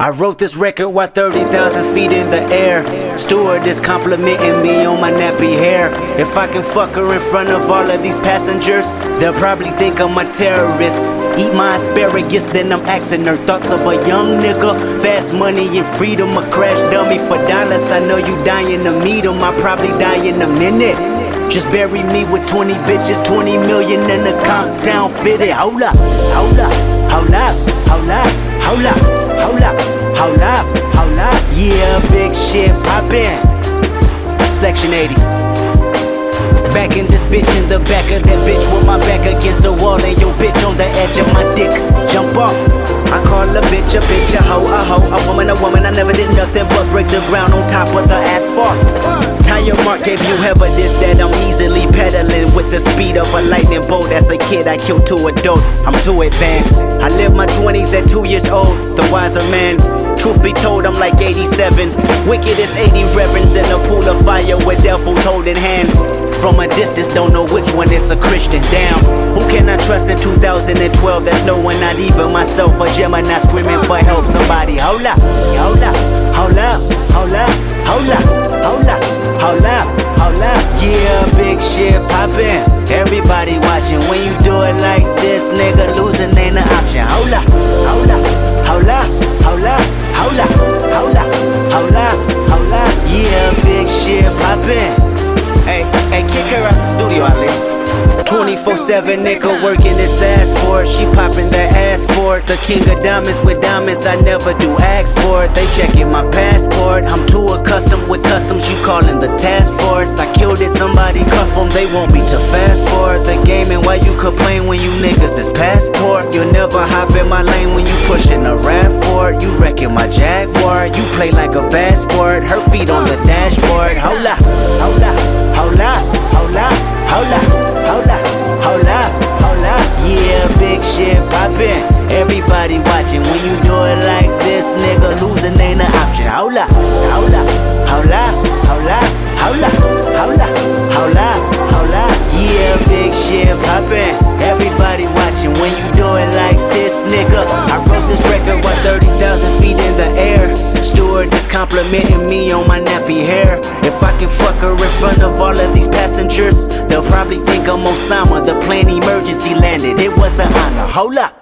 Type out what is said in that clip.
I wrote this record while 30,000 feet in the air. Steward is complimenting me on my nappy hair. If I can fuck her in front of all of these passengers, they'll probably think I'm a terrorist. Eat my asparagus, then I'm asking her thoughts of a young nigga. Fast money and freedom, a crash dummy for dollars. I know you dying to meet him, I probably die in a minute. Just bury me with 20 bitches, 20 million in the countdown fitted. Hold up, hold up, shit poppin'. Section 80. Back in this bitch in the back of that bitch with my back against the wall and your bitch on the edge of my dick. Jump off. I call a bitch a bitch, a hoe, a hoe, a woman, a woman. I never did nothing but break the ground on top of the asphalt. Tire mark gave you evidence that I'm easily pedaling with the speed of a lightning bolt. As a kid, I killed two adults. I'm too advanced. I lived my 20s at two years old, the wiser man. Truth be told, I'm like 87. Wicked as 80 reverends in a pool of fire with devils holding hands. From a distance, don't know which one is a Christian. Damn, who can I trust in 2012? There's no one, not even myself. A Gemini screaming for help. Somebody, hold up, hold up, hold up, hold up, hold up, hold up, hold up, hold up. Yeah, big shit poppin'. Everybody watching. When you do it like this, nigga, losing ain't an option. Hold up, up, hold up, hold up, hold up, hold up. Yeah, big shit poppin'. Hey, hey, kick her out the studio, Ali. 24 7 nigga working his ass for it. She popping that ass for it. The king of diamonds with diamonds, I never do ask for it. They checking my passport. I'm too accustomed with customs, you calling the task force. I killed it, somebody cuff them, they want me to fast forward the game. And why you complain when you niggas is passport? You'll never hop in my lane when you pushing a rap for it. You Jaguar. You play like a bad sport. Her feet on the dashboard. Hold up, hold up, hold up, hold up. Yeah, big shit poppin'. Everybody watching when you do it like this, nigga. Losing ain't an option. Hold complimenting me on my nappy hair. If I can fuck her in front of all of these passengers, they'll probably think I'm Osama. The plane emergency landed. It was an honor. Hold up.